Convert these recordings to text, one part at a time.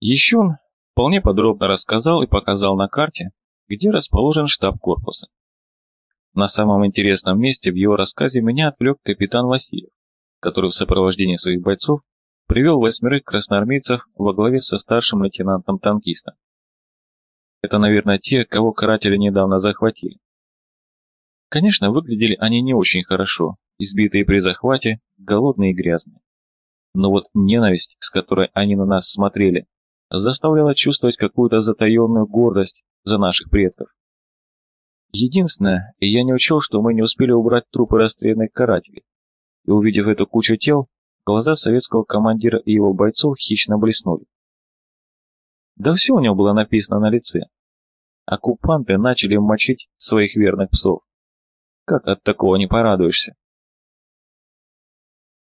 Еще он вполне подробно рассказал и показал на карте, где расположен штаб корпуса. На самом интересном месте в его рассказе меня отвлек капитан Васильев, который в сопровождении своих бойцов привел восьмерых красноармейцев во главе со старшим лейтенантом-танкистом. Это, наверное, те, кого каратели недавно захватили. Конечно, выглядели они не очень хорошо, избитые при захвате, голодные и грязные. Но вот ненависть, с которой они на нас смотрели, заставляла чувствовать какую-то затаенную гордость за наших предков. Единственное, я не учел, что мы не успели убрать трупы расстрелянных карателей, и увидев эту кучу тел, глаза советского командира и его бойцов хищно блеснули. Да все у него было написано на лице. Оккупанты начали мочить своих верных псов. Как от такого не порадуешься?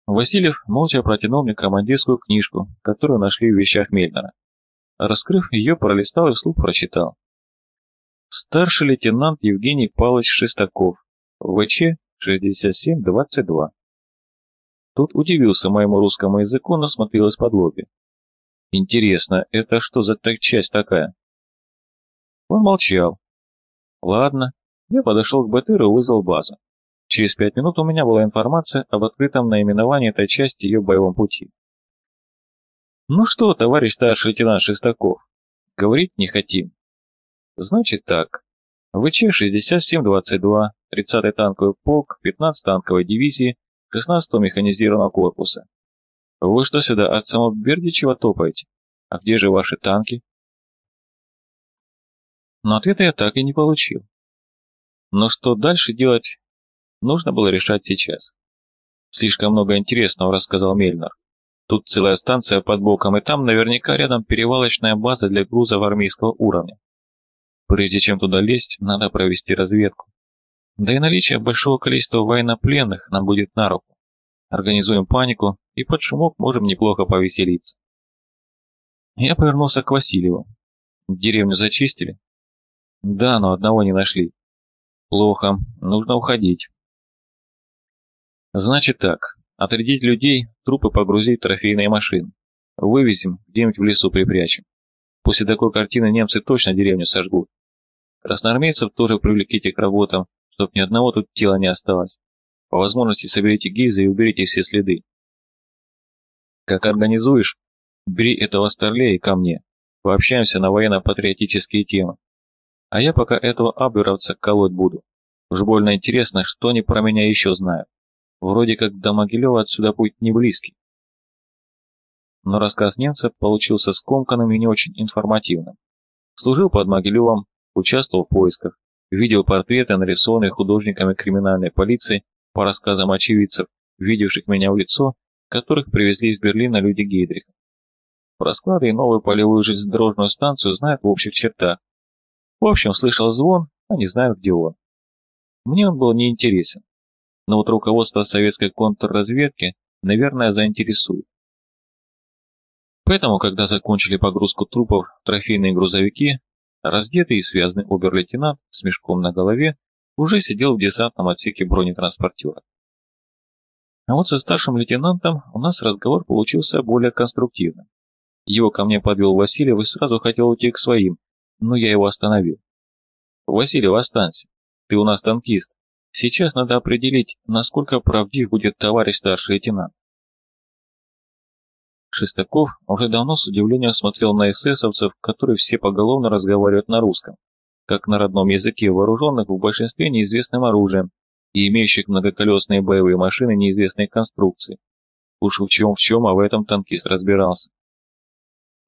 Васильев молча протянул мне командирскую книжку, которую нашли в вещах Мельнера. Раскрыв ее, пролистал и вслух прочитал. Старший лейтенант Евгений Павлович Шестаков, ВЧ 6722. Тут удивился моему русскому языку, но смотрел из-под лоби. Интересно, это что за так часть такая? Он молчал. Ладно, я подошел к БТРу и вызвал базу. Через пять минут у меня была информация об открытом наименовании этой части ее боевом пути. Ну что, товарищ старший лейтенант Шестаков, говорить не хотим. Значит так. ВЧ-6722, 30-й танковый полк, 15 танковой дивизии, 16-го механизированного корпуса. Вы что сюда от самого Бердичева топаете? А где же ваши танки? Но ответа я так и не получил. Но что дальше делать, нужно было решать сейчас. Слишком много интересного рассказал Мельнер. Тут целая станция под боком, и там наверняка рядом перевалочная база для грузов армейского уровня. Прежде чем туда лезть, надо провести разведку. Да и наличие большого количества военнопленных нам будет на руку. Организуем панику и под шумок можем неплохо повеселиться. Я повернулся к Васильеву. Деревню зачистили? Да, но одного не нашли. Плохо, нужно уходить. Значит так, отрядить людей, трупы погрузить в трофейные машины. Вывезем, где-нибудь в лесу припрячем. После такой картины немцы точно деревню сожгут. Красноармейцев тоже привлеките к работам, чтоб ни одного тут тела не осталось. По возможности соберите гильзы и уберите все следы. Как организуешь, бери этого старлея ко мне. Пообщаемся на военно-патриотические темы. А я пока этого абверовца колоть буду. Уж больно интересно, что они про меня еще знают. Вроде как до Могилева отсюда путь не близкий. Но рассказ немца получился скомканным и не очень информативным. Служил под Могилевом, участвовал в поисках, видел портреты, нарисованные художниками криминальной полиции по рассказам очевидцев, видевших меня в лицо, которых привезли из Берлина люди Гейдриха. Про склады и новую полевую железнодорожную станцию знают в общих чертах, в общем, слышал звон, а не знаю, где он. Мне он был неинтересен, но вот руководство советской контрразведки, наверное, заинтересует. Поэтому, когда закончили погрузку трупов в трофейные грузовики, раздетый и связанный обер-лейтенант с мешком на голове уже сидел в десантном отсеке бронетранспортера. А вот со старшим лейтенантом у нас разговор получился более конструктивным. Его ко мне подвел Васильев и сразу хотел уйти к своим, но я его остановил. «Василий, останься. Ты у нас танкист. Сейчас надо определить, насколько правдив будет товарищ старший лейтенант». Шестаков уже давно с удивлением смотрел на эсэсовцев, которые все поголовно разговаривают на русском, как на родном языке, вооруженных в большинстве неизвестным оружием и имеющих многоколесные боевые машины неизвестной конструкции. Уж в чем в чем, а в этом танкист разбирался.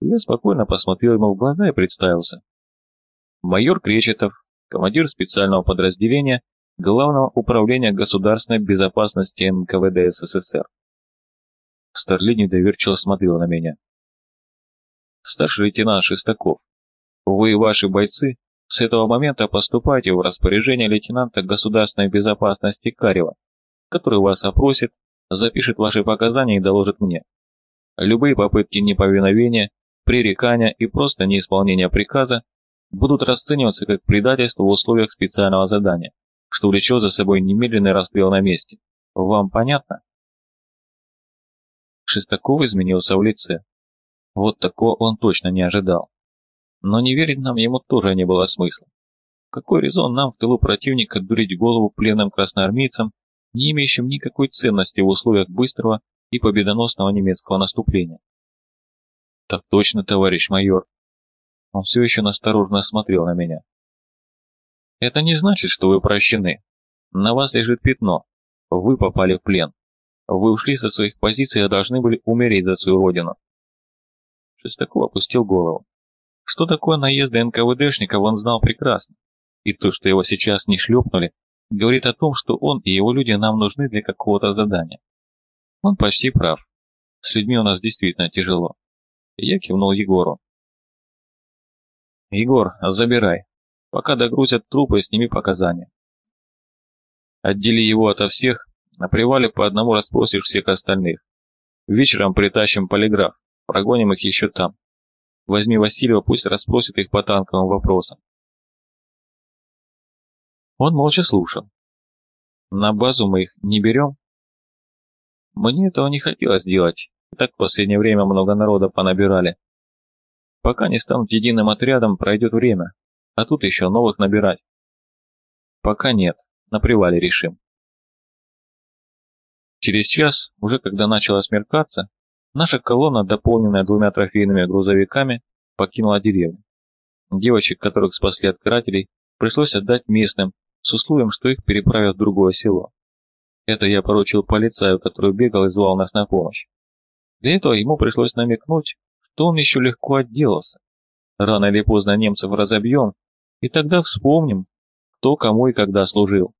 Я спокойно посмотрел ему в глаза и представился майор Кречетов, командир специального подразделения Главного управления государственной безопасности НКВД СССР. Старли недоверчиво смотрел на меня. Старший лейтенант Шестаков, вы и ваши бойцы с этого момента поступайте в распоряжение лейтенанта государственной безопасности Карева, который вас опросит, запишет ваши показания и доложит мне. Любые попытки неповиновения, пререкания и просто неисполнения приказа будут расцениваться как предательство в условиях специального задания, что влечет за собой немедленный расстрел на месте. Вам понятно? Шестаков изменился в лице. Вот такого он точно не ожидал. Но не верить нам ему тоже не было смысла. Какой резон нам в тылу противника дурить голову пленным красноармейцам, не имеющим никакой ценности в условиях быстрого и победоносного немецкого наступления? Так точно, товарищ майор. Он все еще настороженно смотрел на меня. Это не значит, что вы прощены. На вас лежит пятно. Вы попали в плен. Вы ушли со своих позиций и должны были умереть за свою родину. Шестаков опустил голову. Что такое наезды НКВДшников, он знал прекрасно. И то, что его сейчас не шлепнули, говорит о том, что он и его люди нам нужны для какого-то задания. Он почти прав. С людьми у нас действительно тяжело. Я кивнул Егору. «Егор, забирай. Пока догрузят трупы, сними показания. Отдели его ото всех, на привале по одному расспросишь всех остальных. Вечером притащим полиграф, прогоним их еще там. Возьми Васильева, пусть расспросит их по танковым вопросам. Он молча слушал. На базу мы их не берем? Мне этого не хотелось делать, так в последнее время много народа понабирали. Пока не станут единым отрядом, пройдет время, а тут еще новых набирать. Пока нет, на привале решим. Через час, уже когда начало смеркаться, наша колонна, дополненная двумя трофейными грузовиками, покинула деревню. Девочек, которых спасли от карателей, пришлось отдать местным, с условием, что их переправят в другое село. Это я поручил полицаю, который бегал и звал нас на помощь. Для этого ему пришлось намекнуть, что он еще легко отделался. Рано или поздно немцев разобьем, и тогда вспомним, кто кому и когда служил.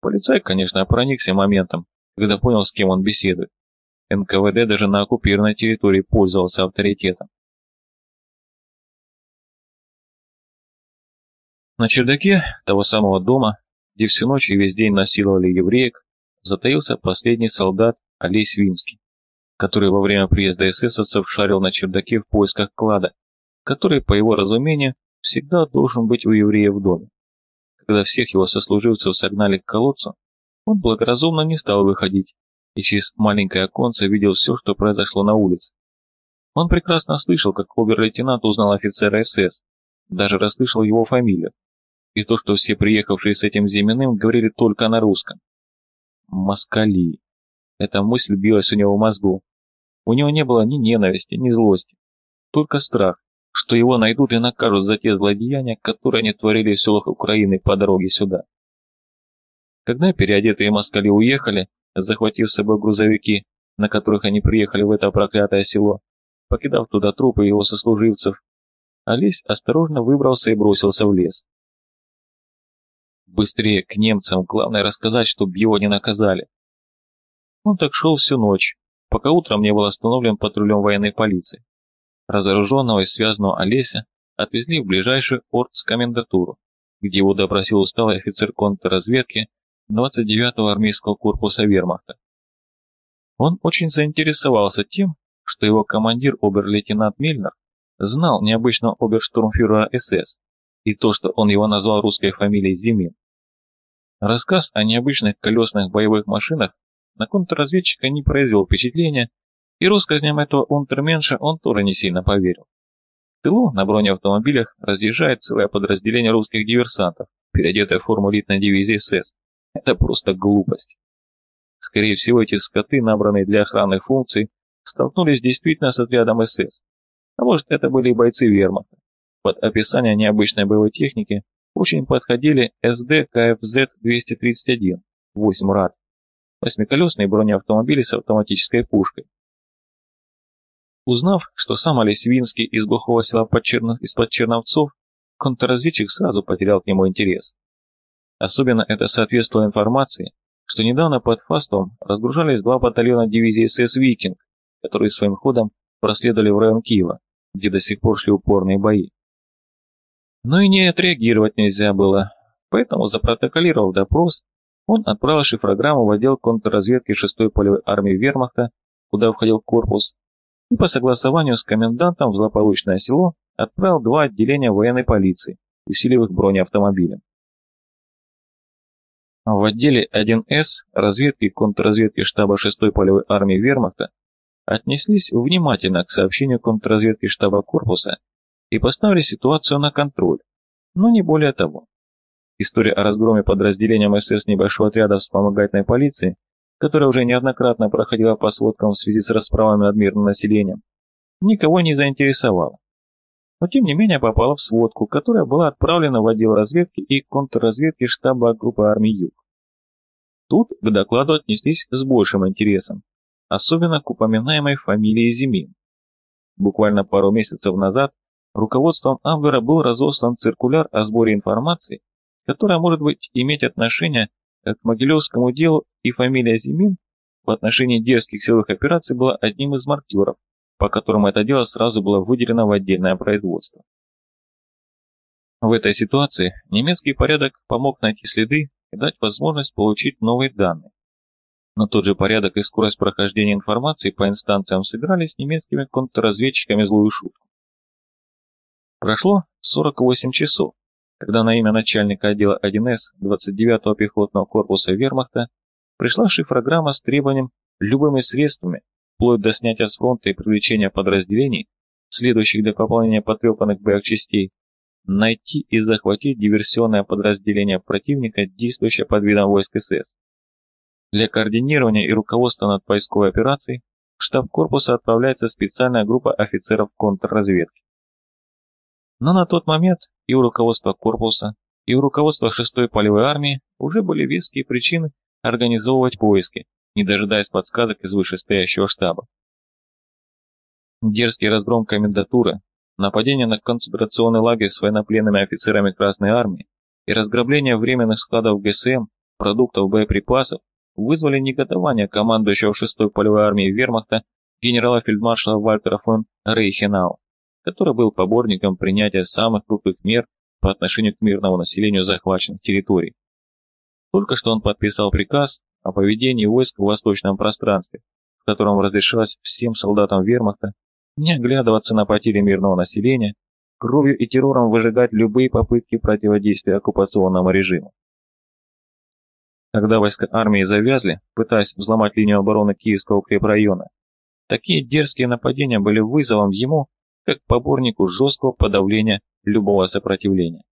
Полицай, конечно, проникся моментом, когда понял, с кем он беседует. НКВД даже на оккупированной территории пользовался авторитетом. На чердаке того самого дома, где всю ночь и весь день насиловали евреек, затаился последний солдат Алей Свинский, который во время приезда эсэсовцев шарил на чердаке в поисках клада, который, по его разумению, всегда должен быть у еврея в доме. Когда всех его сослуживцев согнали к колодцу, он благоразумно не стал выходить и через маленькое оконце видел все, что произошло на улице. Он прекрасно слышал, как обер-лейтенант узнал офицера СС, даже расслышал его фамилию, и то, что все приехавшие с этим Зиминым говорили только на русском. Москали. Эта мысль билась у него в мозгу. У него не было ни ненависти, ни злости, только страх, что его найдут и накажут за те злодеяния, которые они творили в селах Украины по дороге сюда. Когда переодетые москали уехали, захватив с собой грузовики, на которых они приехали в это проклятое село, покидав туда трупы его сослуживцев, Олесь осторожно выбрался и бросился в лес. Быстрее к немцам, главное рассказать, чтобы его не наказали. Он так шел всю ночь, пока утром не был остановлен патрулем военной полиции. Разоруженного и связанного Олеся отвезли в ближайшую ортс-комендатуру, где его допросил усталый офицер контрразведки 29-го армейского корпуса вермахта. Он очень заинтересовался тем, что его командир обер-лейтенант Мельнер знал необычного оберштурмфюрера СС и то, что он его назвал русской фамилией Зимин. Рассказ о необычных колесных боевых машинах на контрразведчика не произвел впечатления, и россказням этого унтерменша он тоже не сильно поверил. В тылу на бронеавтомобилях разъезжает целое подразделение русских диверсантов, переодетое в форму элитной дивизии СС. Это просто глупость. Скорее всего, эти скоты, набранные для охранных функций, столкнулись действительно с отрядом СС. А может, это были бойцы вермахта. Под описание необычной боевой техники очень подходили СД КФЗ-231, 8 РАД, восьмиколесные бронеавтомобили с автоматической пушкой. Узнав, что сам Олесь Винский из глухого села под Черно... из-под Черновцов, контрразведчик сразу потерял к нему интерес. Особенно это соответствовало информации, что недавно под Фастом разгружались два батальона дивизии СС «Викинг», которые своим ходом проследовали в район Киева, где до сих пор шли упорные бои. Но и не отреагировать нельзя было, поэтому, запротоколировав допрос, он отправил шифрограмму в отдел контрразведки 6-й полевой армии вермахта, куда входил корпус, и по согласованию с комендантом в злополучное село отправил два отделения военной полиции, усилив их бронеавтомобилем. В отделе 1С разведки и контрразведки штаба 6-й полевой армии вермахта отнеслись внимательно к сообщению контрразведки штаба корпуса и поставили ситуацию на контроль, но не более того. История о разгроме подразделения МСС небольшого отряда вспомогательной полиции, которая уже неоднократно проходила по сводкам в связи с расправами над мирным населением, никого не заинтересовала. Но тем не менее попала в сводку, которая была отправлена в отдел разведки и контрразведки штаба группы армий Юг. Тут к докладу отнеслись с большим интересом, особенно к упоминаемой фамилии Зимин. Буквально пару месяцев назад руководством Абвера был разослан циркуляр о сборе информации, которая может быть иметь отношение к Могилевскому делу, и фамилия Зимин в отношении дерзких силовых операций была одним из маркеров, по которым это дело сразу было выделено в отдельное производство. В этой ситуации немецкий порядок помог найти следы и дать возможность получить новые данные. Но тот же порядок и скорость прохождения информации по инстанциям сыграли с немецкими контрразведчиками злую шутку. Прошло 48 часов, когда на имя начальника отдела 1С 29-го пехотного корпуса Вермахта пришла шифрограмма с требованием любыми средствами, вплоть до снятия с фронта и привлечения подразделений, следующих для пополнения потрепанных боевых найти и захватить диверсионное подразделение противника, действующее под видом войск СС. Для координирования и руководства над поисковой операцией в штаб корпуса отправляется специальная группа офицеров контрразведки. Но на тот момент и у руководства корпуса, и у руководства 6-й полевой армии уже были веские причины организовывать поиски, не дожидаясь подсказок из вышестоящего штаба. Дерзкий разгром комендатуры, нападение на концентрационный лагерь с военнопленными офицерами Красной Армии и разграбление временных складов ГСМ, продуктов боеприпасов вызвали негодование командующего 6-й полевой армией вермахта генерала-фельдмаршала Вальтера фон Рейхенау, который был поборником принятия самых крупных мер по отношению к мирному населению захваченных территорий. Только что он подписал приказ о поведении войск в восточном пространстве, в котором разрешалось всем солдатам вермахта не оглядываться на потери мирного населения, кровью и террором выжигать любые попытки противодействия оккупационному режиму. Когда войска армии завязли, пытаясь взломать линию обороны Киевского укрепрайона, такие дерзкие нападения были вызовом ему, как поборнику жесткого подавления любого сопротивления.